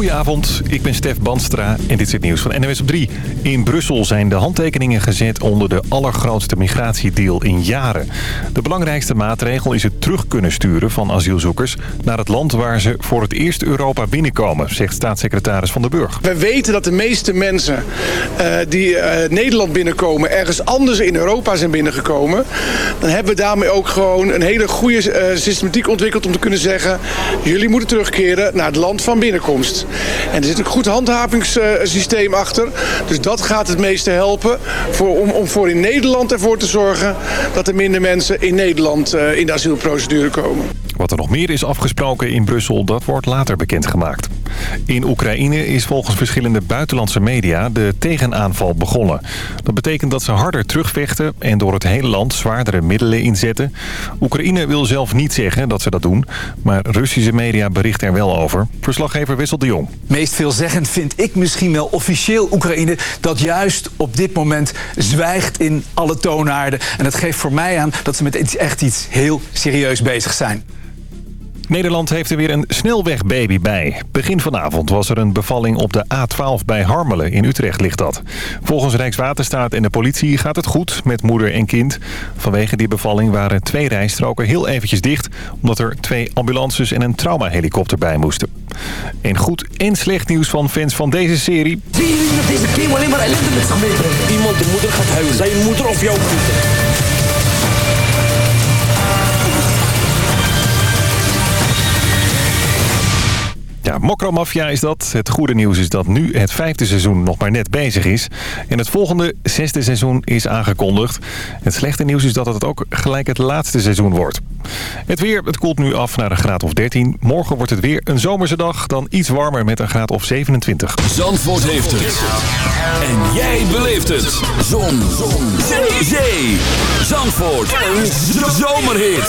Goedenavond, ik ben Stef Banstra en dit is het nieuws van NWS op 3. In Brussel zijn de handtekeningen gezet onder de allergrootste migratiedeal in jaren. De belangrijkste maatregel is het terug kunnen sturen van asielzoekers... naar het land waar ze voor het eerst Europa binnenkomen, zegt staatssecretaris Van der Burg. We weten dat de meeste mensen uh, die uh, Nederland binnenkomen... ergens anders in Europa zijn binnengekomen. Dan hebben we daarmee ook gewoon een hele goede uh, systematiek ontwikkeld om te kunnen zeggen... jullie moeten terugkeren naar het land van binnenkomst. En er zit een goed handhavingssysteem achter. Dus dat gaat het meeste helpen voor, om, voor in Nederland ervoor te zorgen... dat er minder mensen in Nederland uh, in de asielprocedure komen. Wat er nog meer is afgesproken in Brussel, dat wordt later bekendgemaakt. In Oekraïne is volgens verschillende buitenlandse media de tegenaanval begonnen. Dat betekent dat ze harder terugvechten en door het hele land zwaardere middelen inzetten. Oekraïne wil zelf niet zeggen dat ze dat doen, maar Russische media berichten er wel over. Verslaggever Wissel de Jong. Meest veelzeggend vind ik misschien wel officieel Oekraïne dat juist op dit moment zwijgt in alle toonaarden. En dat geeft voor mij aan dat ze met echt iets heel serieus bezig zijn. Nederland heeft er weer een snelwegbaby bij. Begin vanavond was er een bevalling op de A12 bij Harmelen. In Utrecht ligt dat. Volgens Rijkswaterstaat en de politie gaat het goed met moeder en kind. Vanwege die bevalling waren twee rijstroken heel eventjes dicht... omdat er twee ambulances en een traumahelikopter bij moesten. En goed en slecht nieuws van fans van deze serie. Zie je dat deze alleen maar ellende met zich meebrengt? Iemand de moeder gaat huilen. Zijn moeder of jouw moeder? Ja, Mokromafia is dat. Het goede nieuws is dat nu het vijfde seizoen nog maar net bezig is. En het volgende zesde seizoen is aangekondigd. Het slechte nieuws is dat het ook gelijk het laatste seizoen wordt. Het weer, het koelt nu af naar een graad of 13. Morgen wordt het weer een zomerse dag, dan iets warmer met een graad of 27. Zandvoort heeft het. En jij beleeft het. Zon. Zon. Zee. Zandvoort. Een zomerhit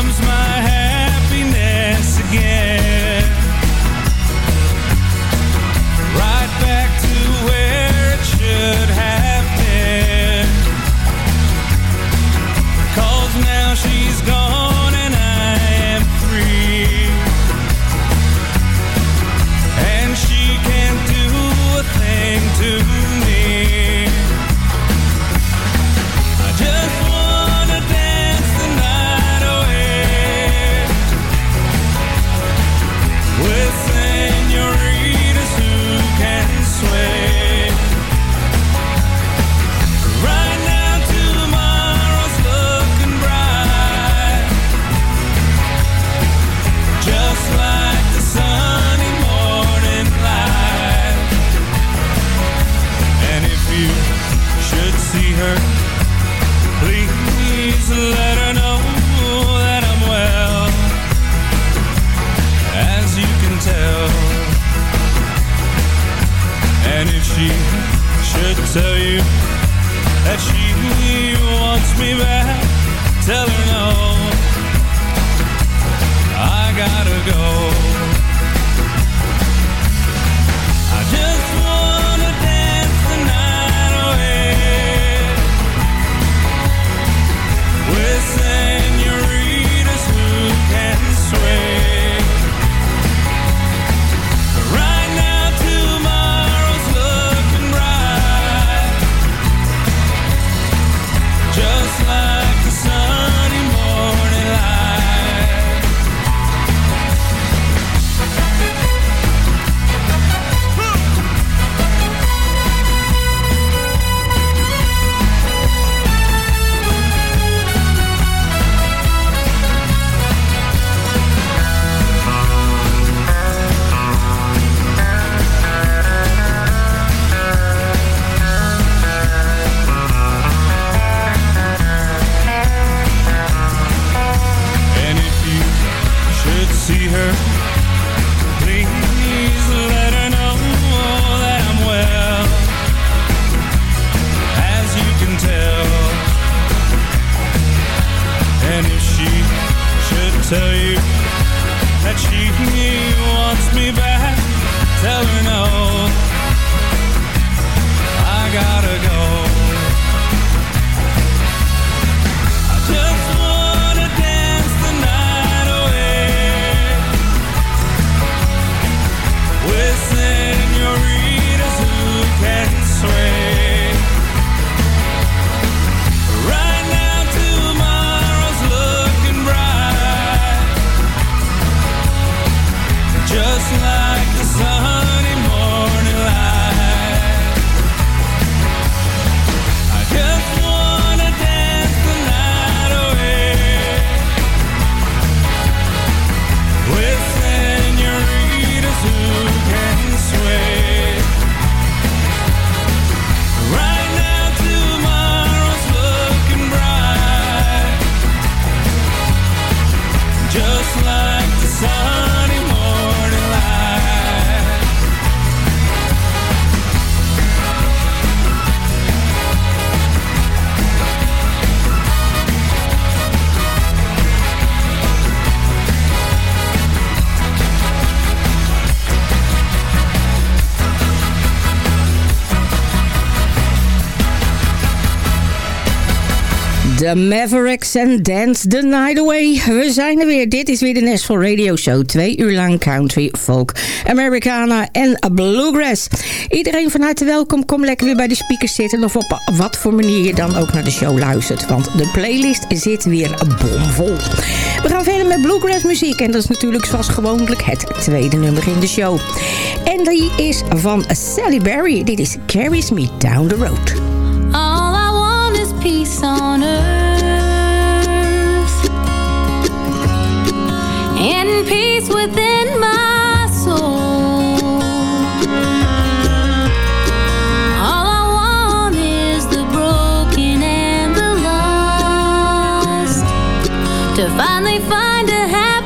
Comes my happiness again. Right back to where it should have now she's gone The Mavericks and Dance the Night Away. We zijn er weer. Dit is weer de Nashville Radio Show. Twee uur lang country, folk, Americana en bluegrass. Iedereen van harte welkom. Kom lekker weer bij de speakers zitten. Of op wat voor manier je dan ook naar de show luistert. Want de playlist zit weer bomvol. We gaan verder met bluegrass muziek. En dat is natuurlijk zoals gewoonlijk het tweede nummer in de show. En die is van Sally Berry. Dit is Carries Me Down the Road. To finally find a happy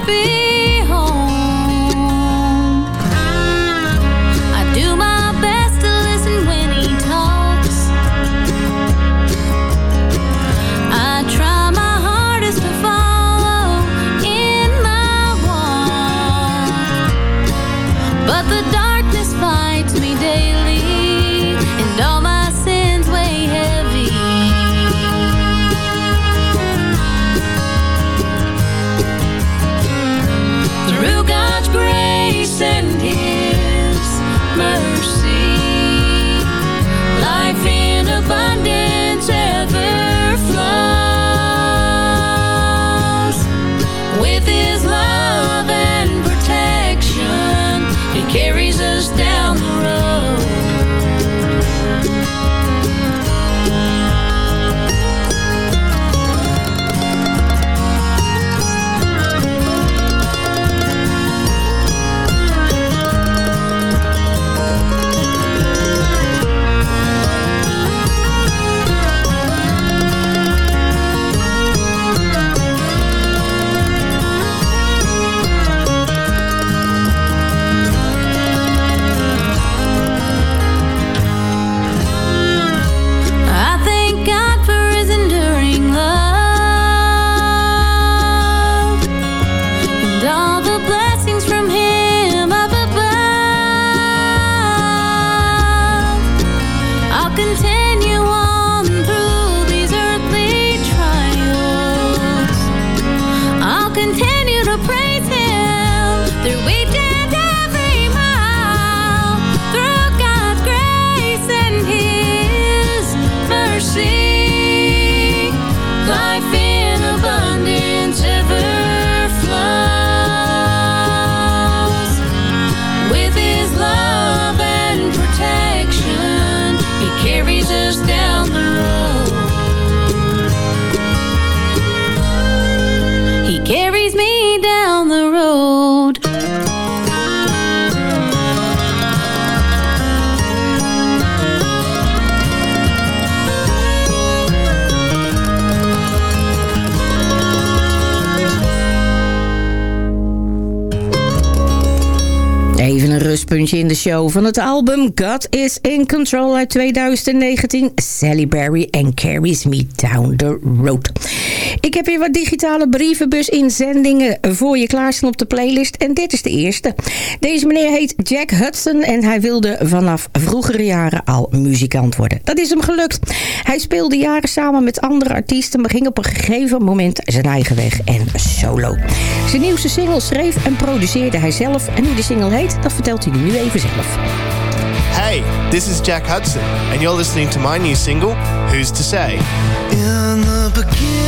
Rustpuntje in de show van het album God is in Control uit 2019. Sally Berry and Carries Me Down the Road. Ik heb weer wat digitale brievenbus-inzendingen voor je klaarstaan op de playlist. En dit is de eerste. Deze meneer heet Jack Hudson en hij wilde vanaf vroegere jaren al muzikant worden. Dat is hem gelukt. Hij speelde jaren samen met andere artiesten, maar ging op een gegeven moment zijn eigen weg en solo. Zijn nieuwste single schreef en produceerde hij zelf. En hoe de single heet, dat vertelt hij nu even zelf. Hey, this is Jack Hudson, and you're listening to my new single, Who's to Say? In the beginning,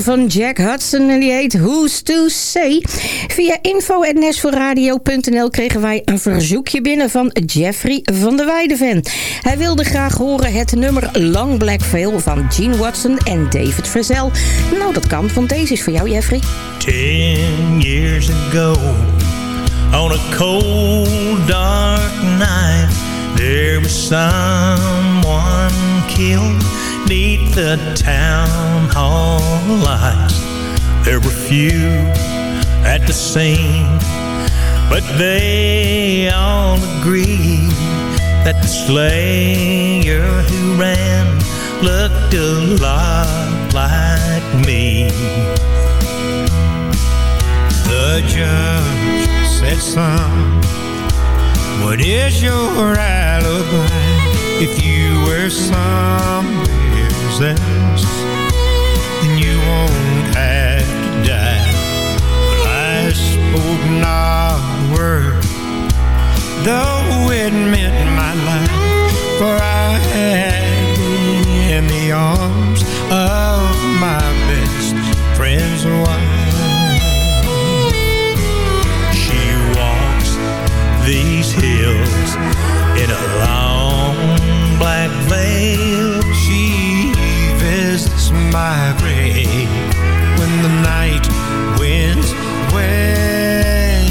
van Jack Hudson en die heet Who's to Say. Via info.nesforradio.nl kregen wij een verzoekje binnen van Jeffrey van der Weideven. Hij wilde graag horen het nummer Long Black Veil van Gene Watson en David Frizzell. Nou, dat kan, want deze is voor jou, Jeffrey. Ten years ago, on a cold, dark night, there was someone killed neath the town hall lights. There were few at the scene, but they all agreed that the slayer who ran looked a lot like me. The judge said, son, what is your alibi? If you were somewhere else, then you won't have to die. But I spoke not a word, though it meant my life, for I had been in the arms of my best friend's wife. She walks these hills in a long black veil. She visits my grave when the night winds wail.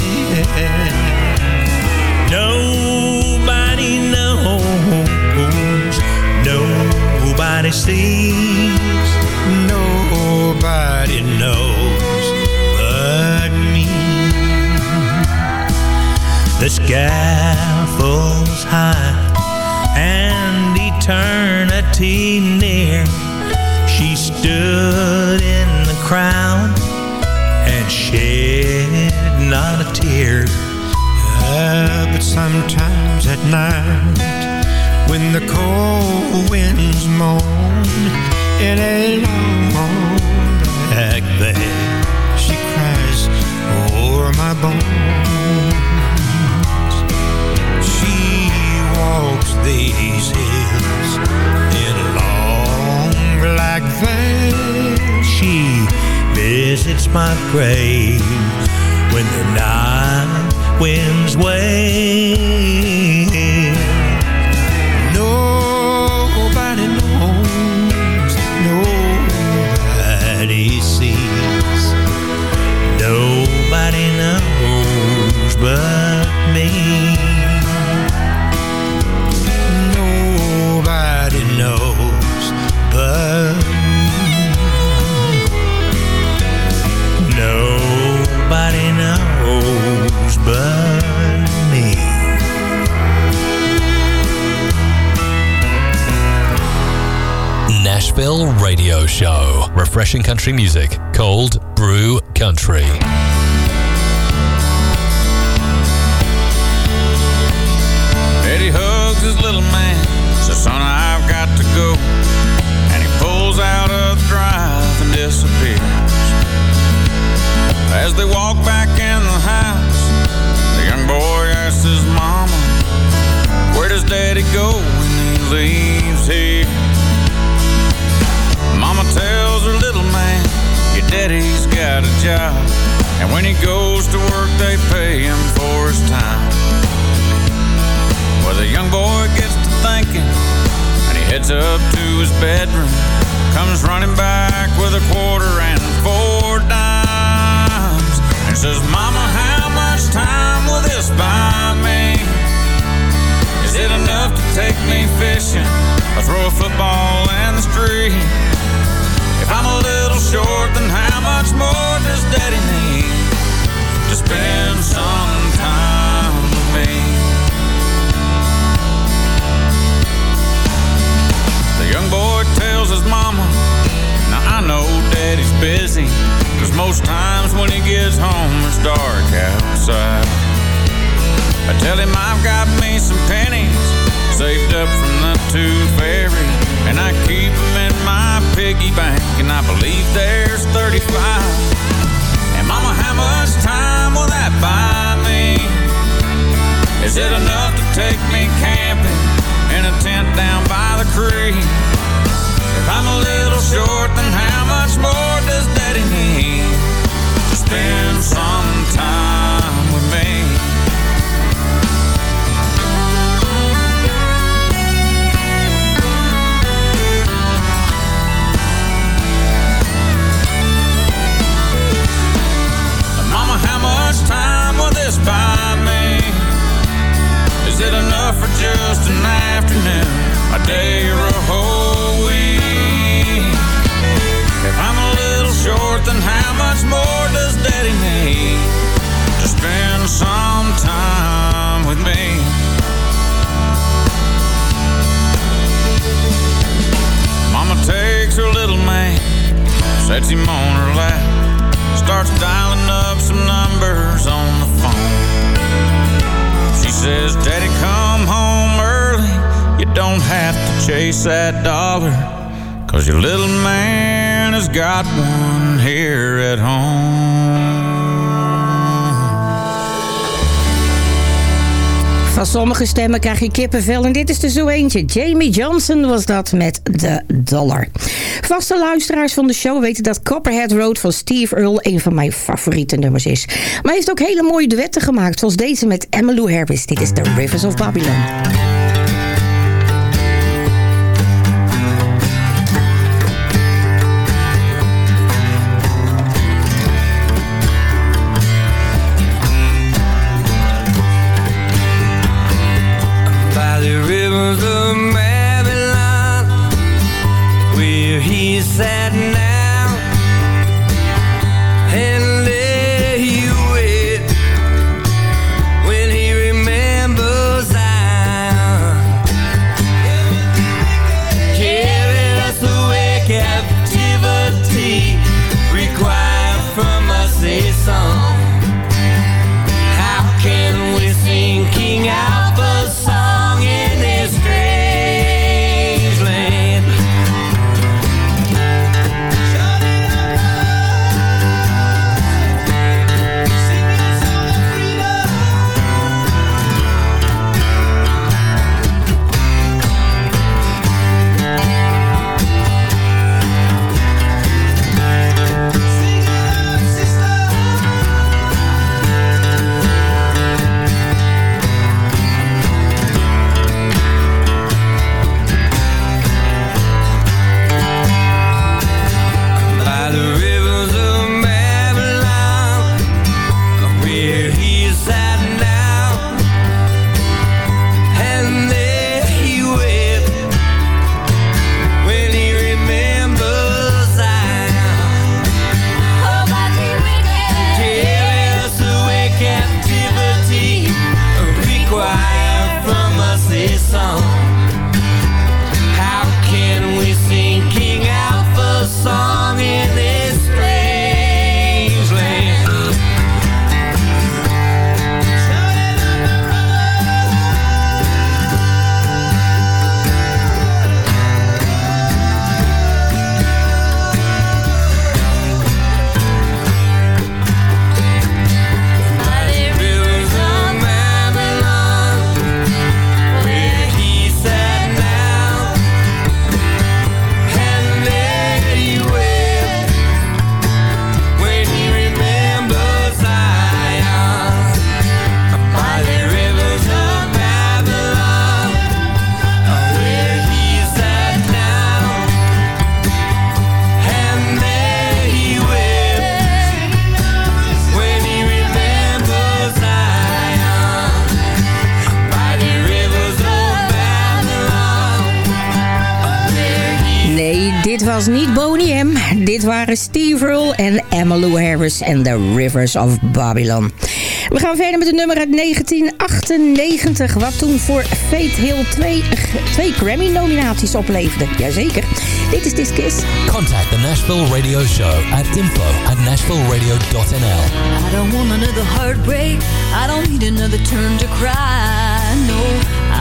Nobody knows, nobody sees, nobody knows but me. The scaffold's high and eternity near. Stood in the crowd and shed not a tear. Ah, but sometimes at night, when the cold winds moan in a long black bag. She cries over my bones. My grave when the night winds wave. Refreshing country music. Cold spend some time with me? The young boy tells his mama, Now I know Daddy's busy, cause most times when he gets home it's dark outside. I tell him I've got me some pennies saved up from the tooth fairy, and I keep them in my piggy bank, and I believe there's 35. Mama, how much time will that buy me? Is it enough to take me camping in a tent down by the creek? If I'm a little short, then how much more does daddy need to spend some time with me? Just an afternoon, a day, or a whole week? If I'm a little short, then how much more does Daddy need to spend some time with me? Mama takes her little man, sets him on her lap starts dialing up some numbers on the says, Daddy, come home early. You don't have to chase that dollar. Cause your little man has got one here at home. Van sommige stemmen krijg je kippenvel en dit is er zo eentje. Jamie Johnson was dat met The Dollar. Vaste luisteraars van de show weten dat Copperhead Road van Steve Earle een van mijn favoriete nummers is. Maar hij heeft ook hele mooie duetten gemaakt, zoals deze met Emmylou Harris. Dit is The Rivers of Babylon. Rivers and the Rivers of Babylon. We gaan verder met het nummer uit 1998, wat toen voor Fate Hill twee, twee Grammy-nominaties opleverde. Jazeker. Dit is This Kiss. Contact the Nashville Radio Show at info at nashvilleradio.nl I don't want another heartbreak. I don't need another turn to cry. No,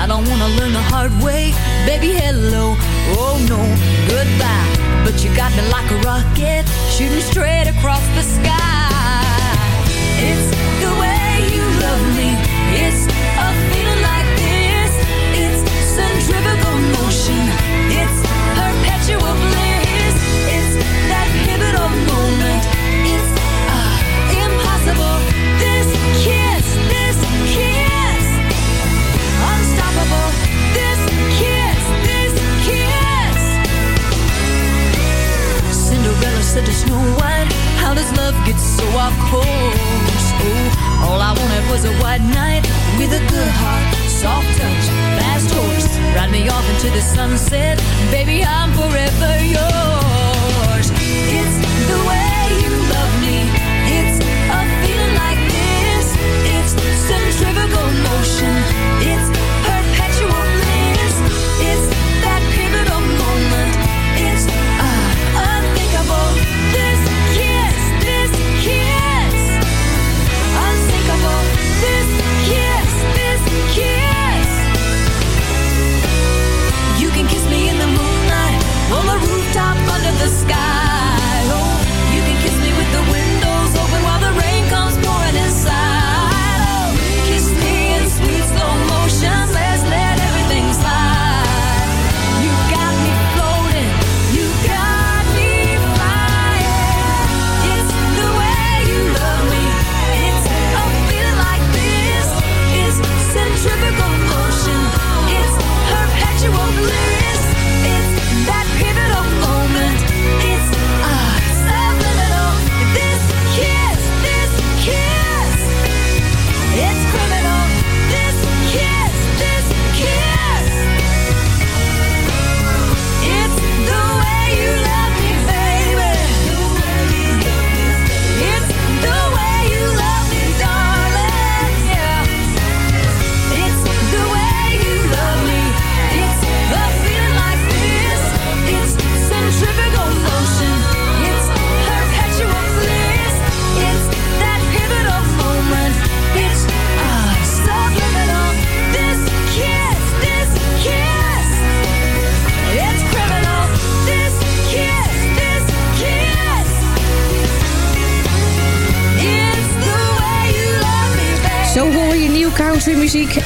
I don't want to learn the hard way. Baby, hello. Oh no, goodbye. But you got me like a rocket Shooting straight across the sky. It's the way you love me. It's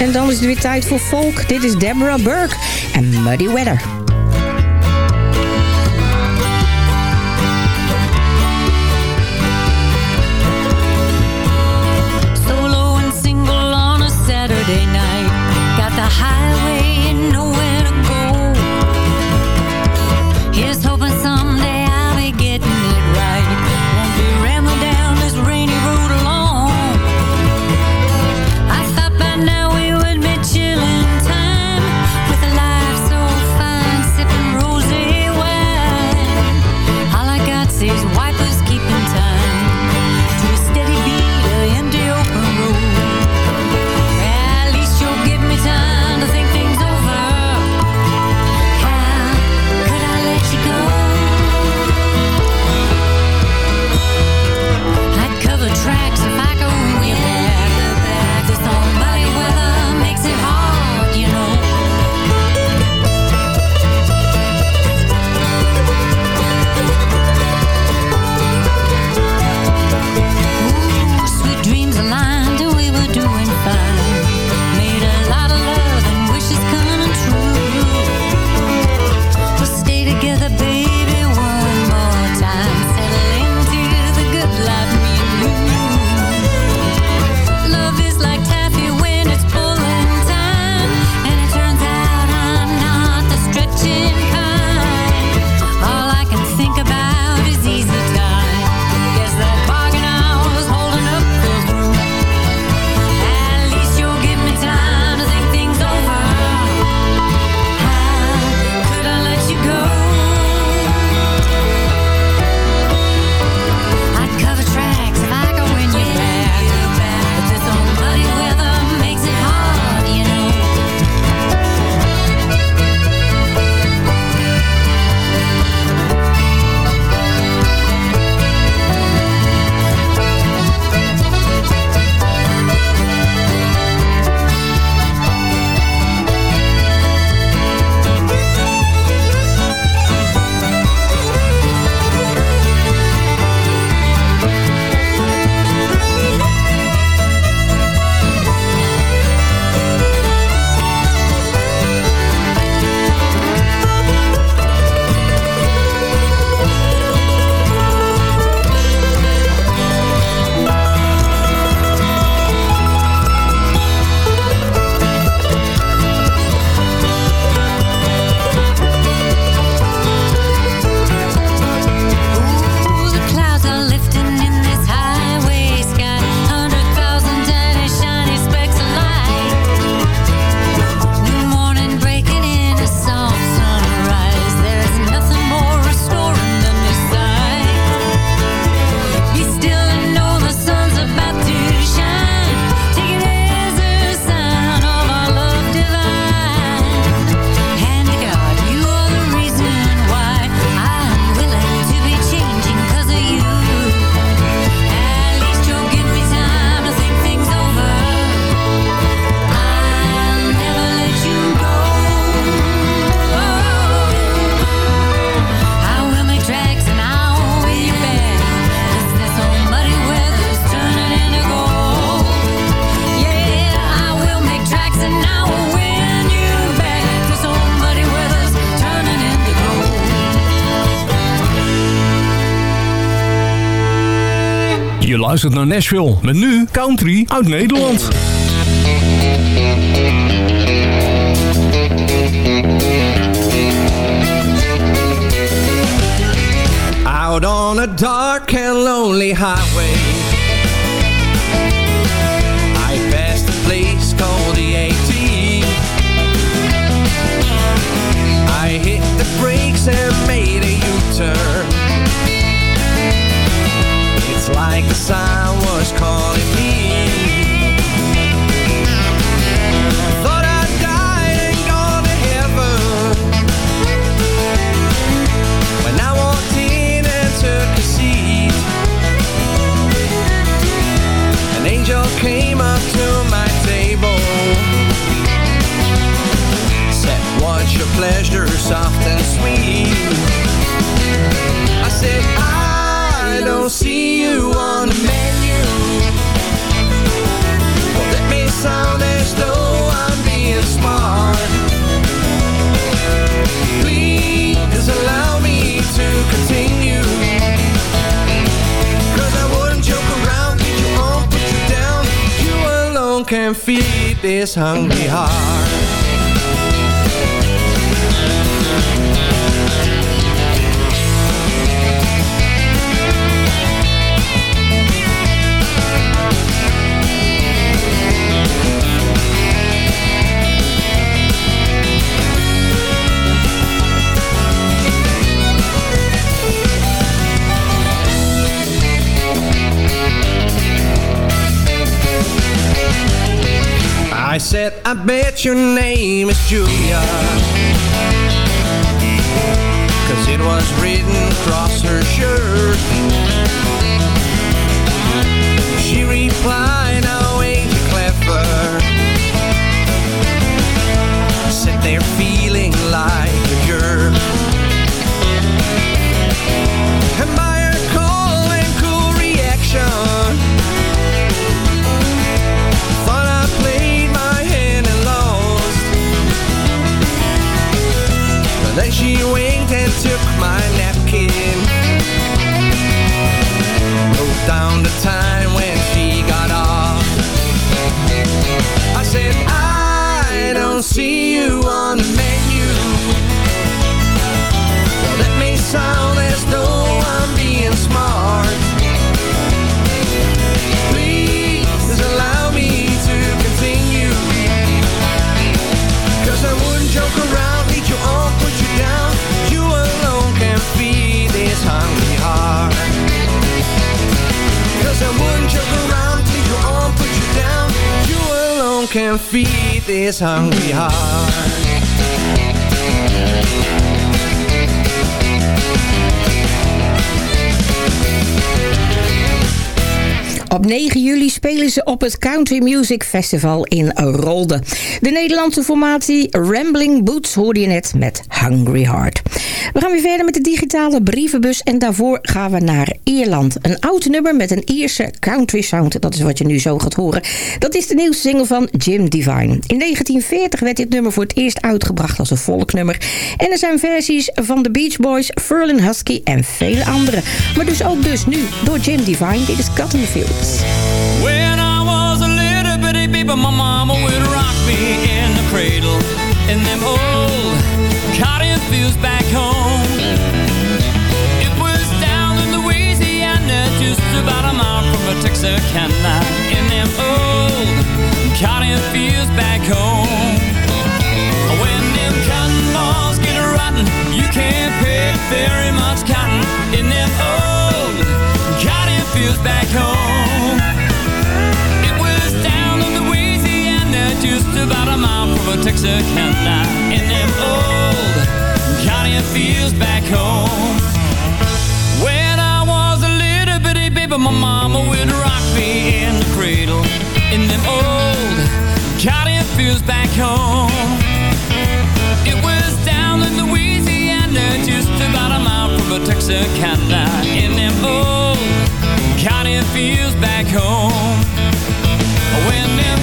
En dan is het weer tijd voor folk. Dit is Deborah Burke en Muddy Weather. Luistert naar Nashville. Met nu country uit Nederland. Out on a dark and lonely highway pleasure, soft and sweet. I said, I don't see you on the menu. Well, that may sound as though I'm being smart. Please allow me to continue. Cause I wouldn't joke around, lead you on, put you down. You alone can feed this hungry heart I bet your name is Julia. Cause it was written across her shirt took my napkin. Wrote down the time can feed this hungry heart Op 9 juli spelen ze op het Country Music Festival in Rolde. De Nederlandse formatie Rambling Boots hoorde je net met Hungry Heart. We gaan weer verder met de digitale brievenbus en daarvoor gaan we naar Ierland. Een oud nummer met een Ierse country sound, dat is wat je nu zo gaat horen. Dat is de nieuwste single van Jim Divine. In 1940 werd dit nummer voor het eerst uitgebracht als een volknummer. En er zijn versies van de Beach Boys, Ferlin Husky en vele andere. Maar dus ook dus nu door Jim Divine. Dit is Cut in the Fields. When I was a little bitty baby, my mama would rock me in the cradle in them old cotton fields back home. It was down in Louisiana, just about a mile from a Texarkana, in them old cotton fields back home. When them cotton balls get rotten, you can't pick very much cotton in them old cotton fields back home. Just about a mile from a Texarkana, in them old cotton fields back home. When I was a little bitty baby, my mama would rock me in the cradle, in them old cotton fields back home. It was down in Louisiana, just about a mile from a Texarkana, in them old cotton fields back home. When them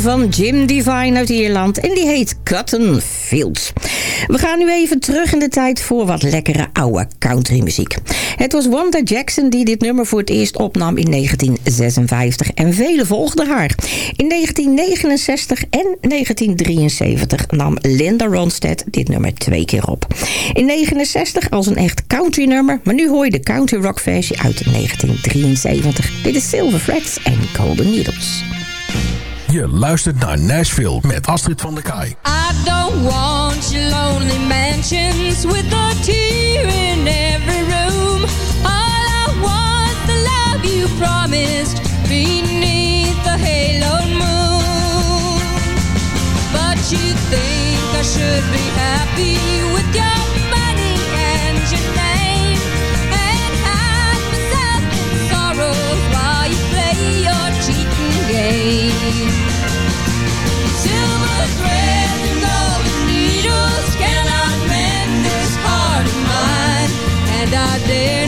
van Jim Divine uit Ierland en die heet Cotton Fields. We gaan nu even terug in de tijd voor wat lekkere oude countrymuziek. Het was Wanda Jackson die dit nummer voor het eerst opnam in 1956 en velen volgden haar. In 1969 en 1973 nam Linda Ronstadt dit nummer twee keer op. In 1969 als een echt country nummer, maar nu hoor je de country rock versie uit 1973. Dit is Silver Frets en Golden Needles. Je luistert naar Nashville met Astrid van der Kaai. I don't want your lonely mansions with a tear in every room. All I want the love you promised beneath the halo moon. But you think I should be happy with your I dare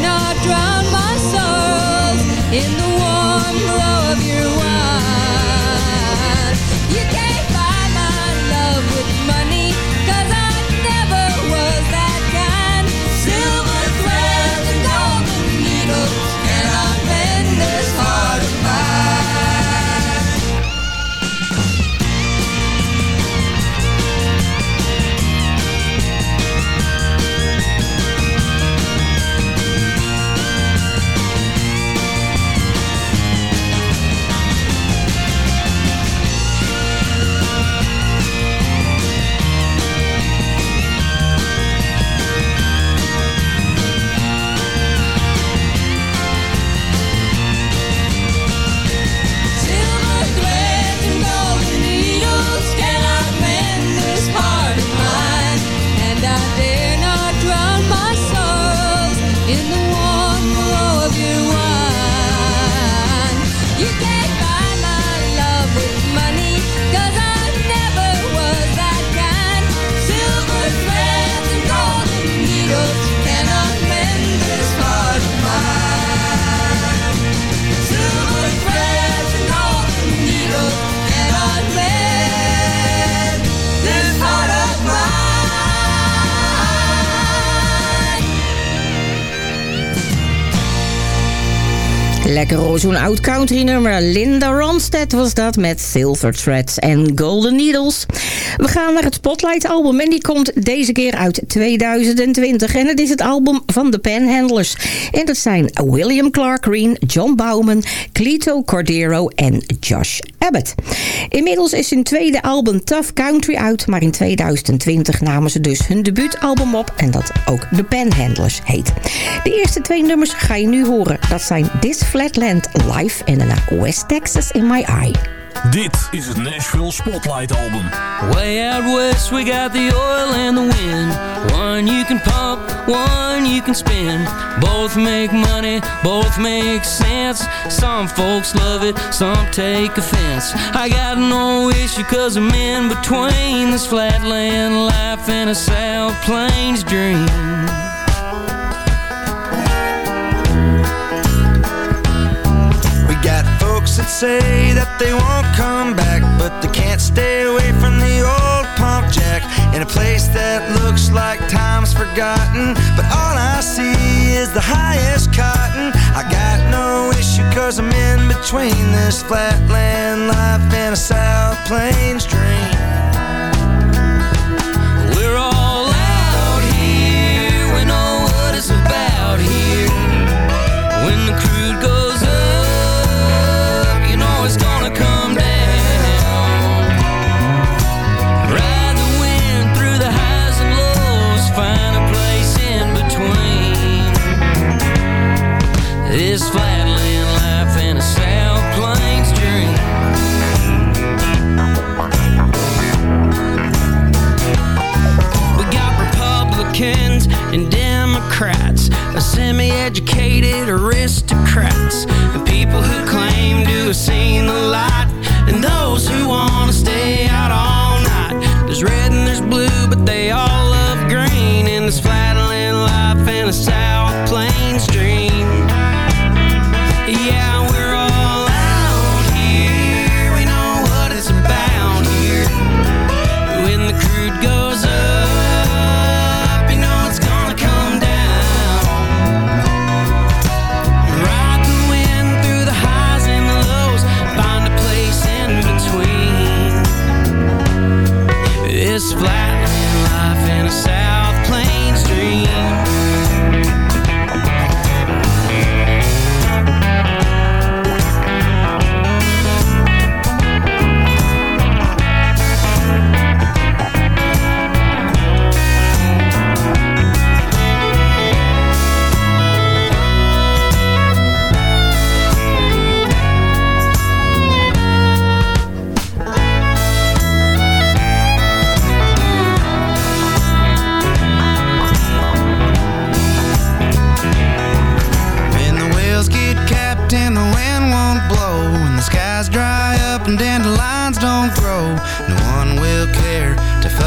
Lekker hoor, zo'n oud country nummer. Linda Ronstadt was dat met Silver Threads en Golden Needles. We gaan naar het Spotlight album en die komt deze keer uit 2020. En het is het album van de Panhandlers. En dat zijn William Clark Green, John Bauman, Clito Cordero en Josh Abbott. Inmiddels is hun tweede album Tough Country uit, maar in 2020 namen ze dus hun debuutalbum op en dat ook de Panhandlers heet. De eerste twee nummers ga je nu horen. Dat zijn This Flatland Live en daarna West Texas in My Eye. Dit is het Nashville Spotlight Album. Way out west, we got the oil and the wind. One you can pump, one you can spend. Both make money, both make sense. Some folks love it, some take offense. I got no issue cause I'm in between this flatland life and a South Plains dream. That say that they won't come back, but they can't stay away from the old pump jack in a place that looks like time's forgotten. But all I see is the highest cotton. I got no issue cause I'm in between this flatland life and a South Plains dream.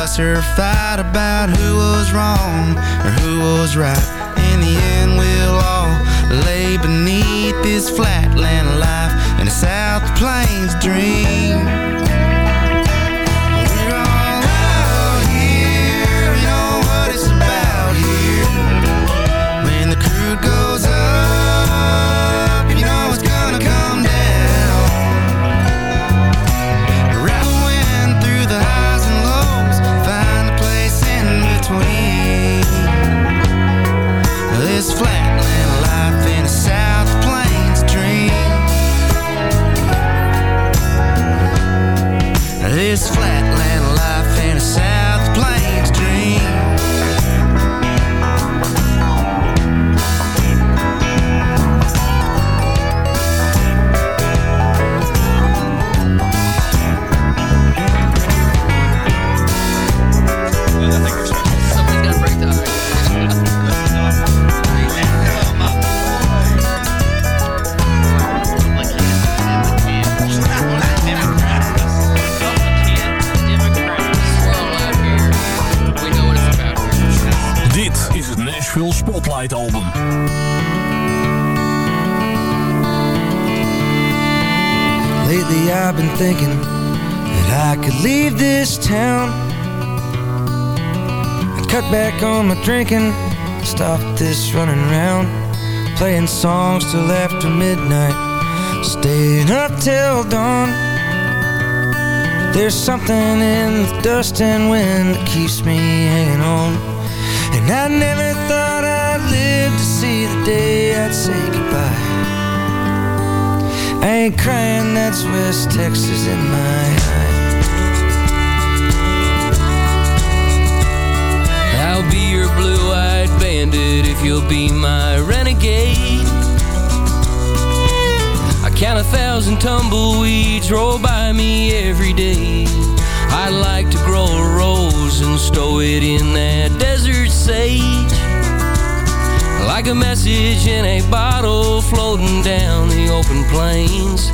Fuss or fight about who was wrong or who was right. In the end we'll all lay beneath this flatland life And a South Plains dream. We're all out here, we know what it's about here Album. Lately I've been thinking that I could leave this town I'd cut back on my drinking Stop this running around Playing songs till after midnight Staying up till dawn There's something in the dust and wind That keeps me hanging on And I never thought I'd live to see the day I'd say goodbye I ain't crying, that's West Texas in my eyes. I'll be your blue-eyed bandit if you'll be my renegade. I count a thousand tumbleweeds roll by me every day. I'd like to grow a rose and stow it in that desert sage. Like a message in a bottle floating down the open plains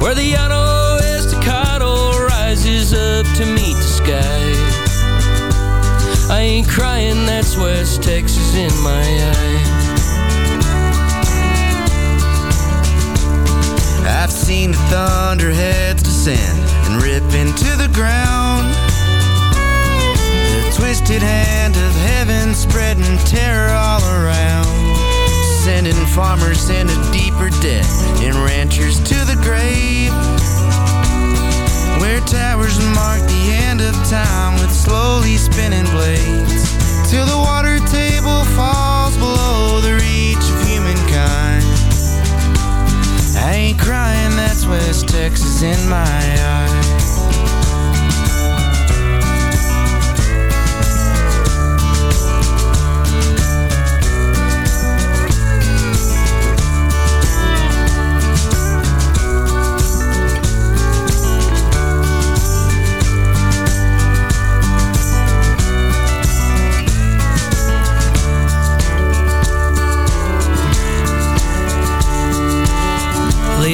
Where the Llano Estacado rises up to meet the sky I ain't crying, that's West Texas in my eye I've seen the thunderheads descend and rip into the ground. Twisted hand of heaven spreading terror all around. Sending farmers into deeper debt and ranchers to the grave. Where towers mark the end of time with slowly spinning blades. Till the water table falls below the reach of humankind. I ain't crying, that's West Texas in my eye.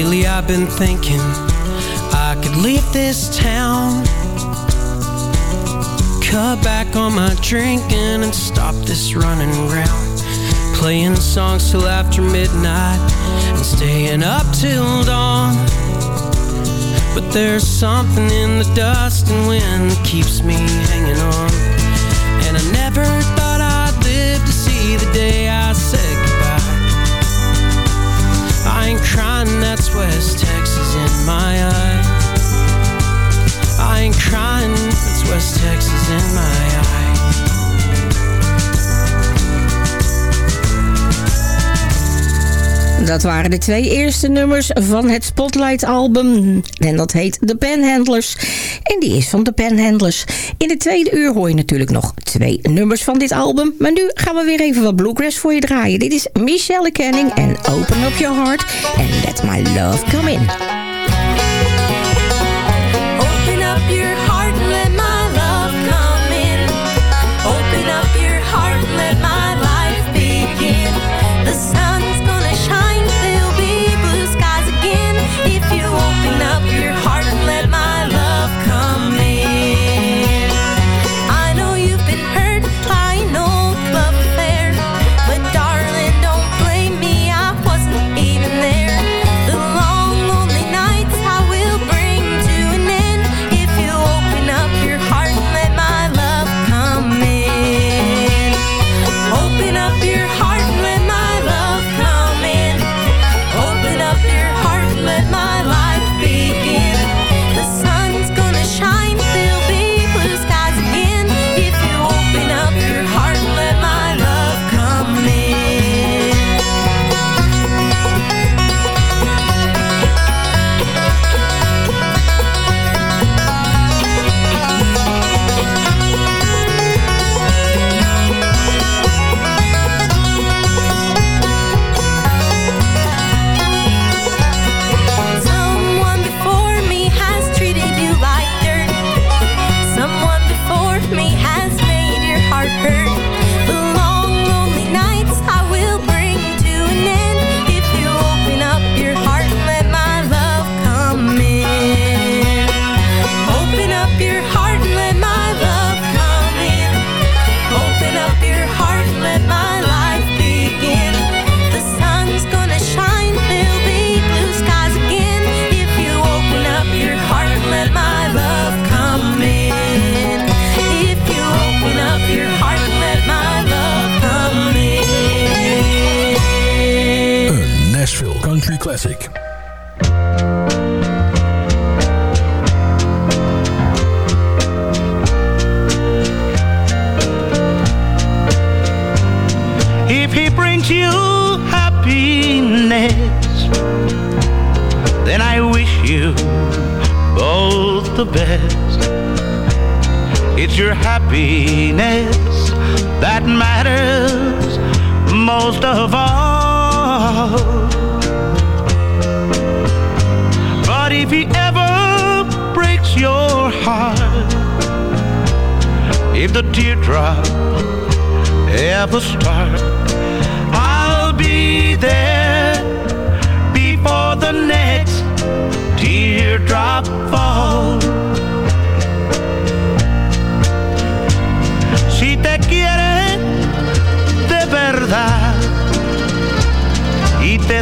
I've been thinking I could leave this town Cut back on my drinking and stop this running around. Playing songs till after midnight And staying up till dawn. But there's something in the dust and wind That keeps me hanging on West Texas in my I ain't that's West Texas in my Dat waren de twee eerste nummers van het Spotlight-album. En dat heet The Panhandlers. En die is van The Panhandlers. In de tweede uur hoor je natuurlijk nog twee nummers van dit album. Maar nu gaan we weer even wat bluegrass voor je draaien. Dit is Michelle Canning en Open Up Your Heart. And Let My Love Come In.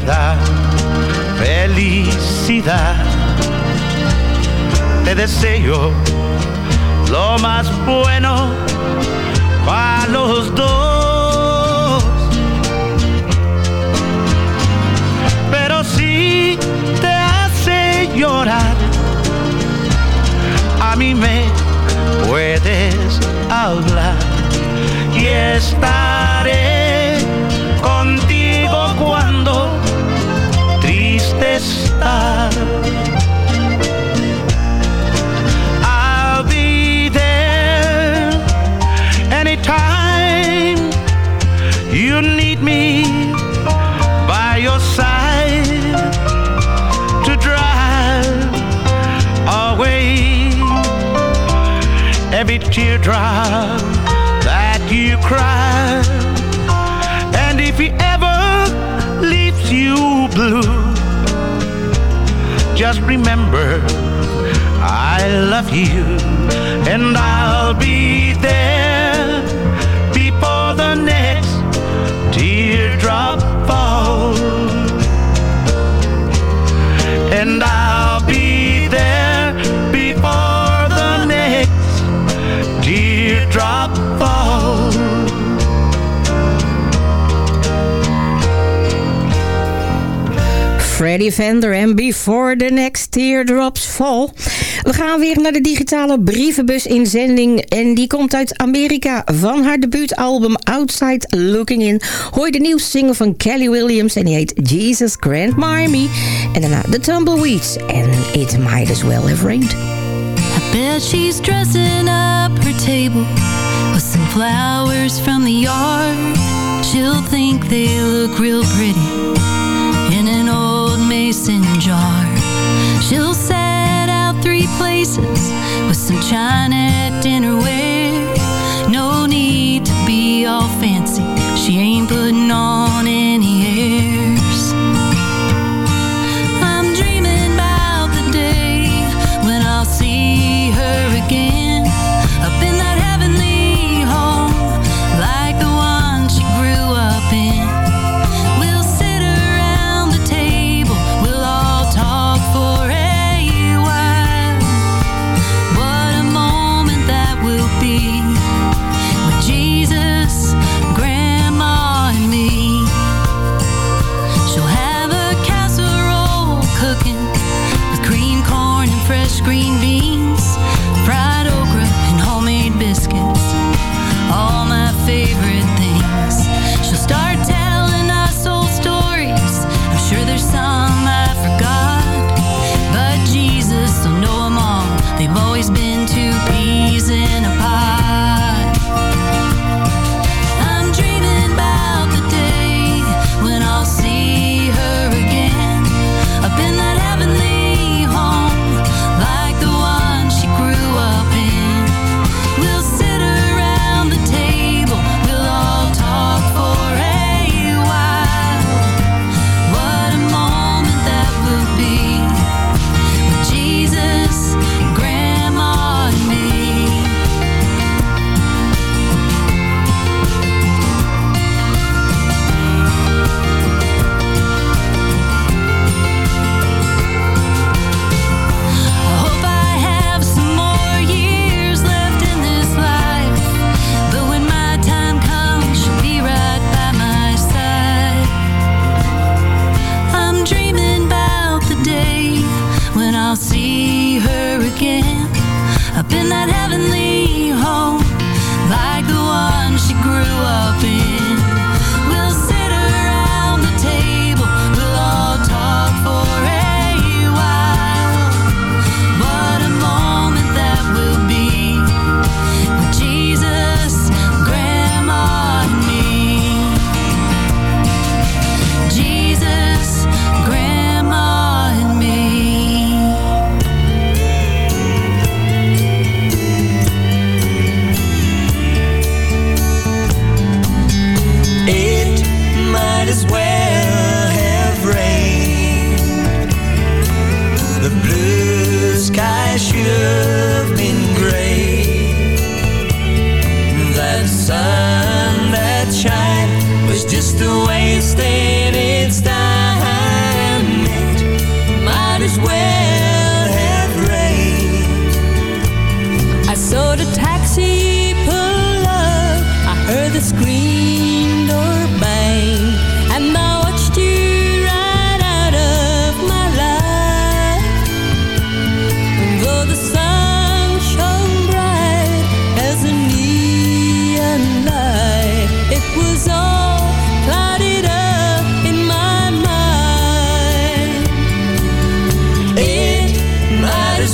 Da felicidad, te deseo lo más bueno para los dos. Pero si te hace llorar, a mí me puedes hablar y estaré I'll be there anytime you need me by your side to drive away every teardrop just remember I love you and I'll be there. Freddy Fender en Before the Next Teardrops Fall. We gaan weer naar de digitale brievenbus inzending. En die komt uit Amerika. Van haar debuutalbum Outside Looking In. Hoor je de nieuwste single van Kelly Williams. En die heet Jesus Grant Miami. En daarna The Tumbleweeds. En It Might As Well Have Rained. I bet she's dressing up her table. With some flowers from the yard. She'll think they look real pretty. mason jar. She'll set out three places With some china dinnerware. No need to be all fancy. She ain't putting on it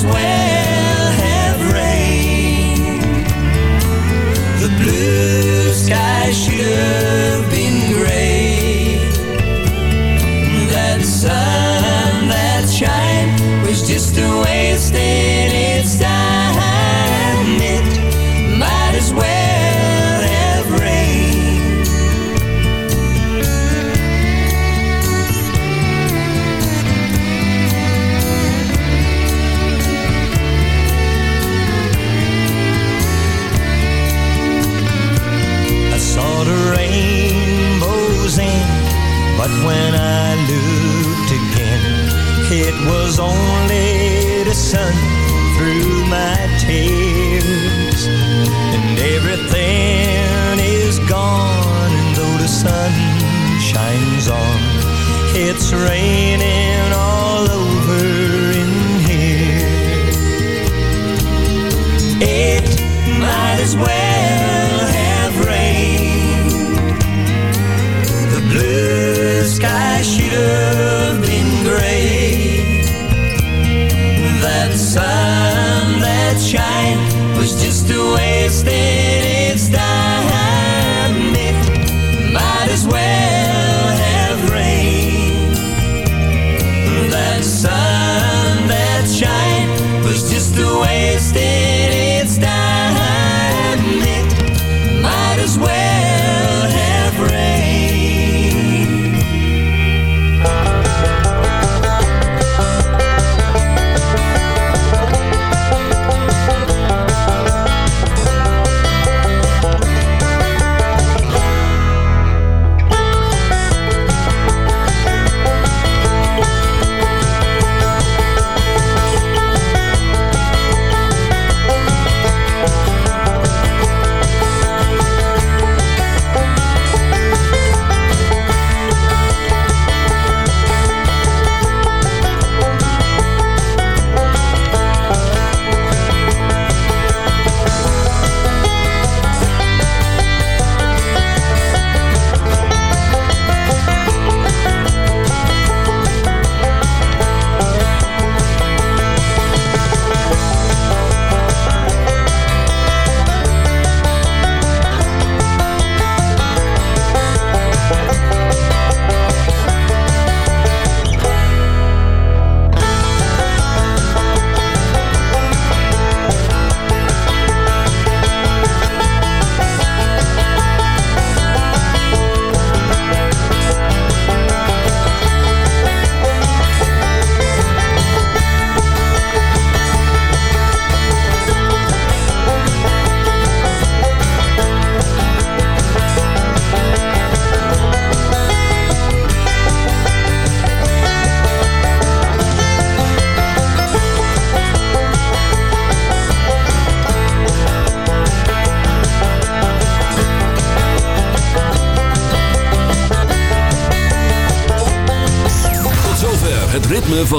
is when